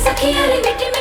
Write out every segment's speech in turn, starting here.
सखिया रे मिठी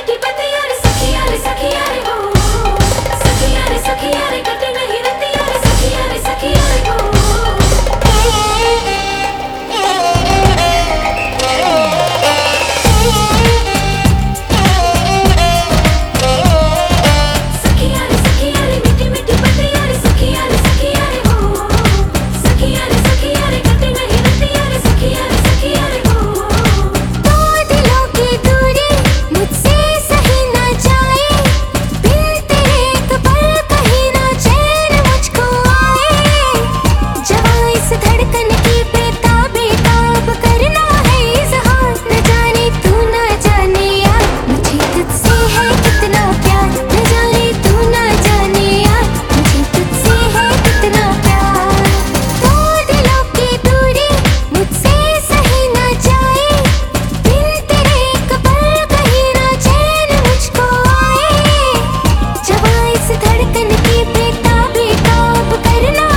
धड़कन की बेटा बेटा करना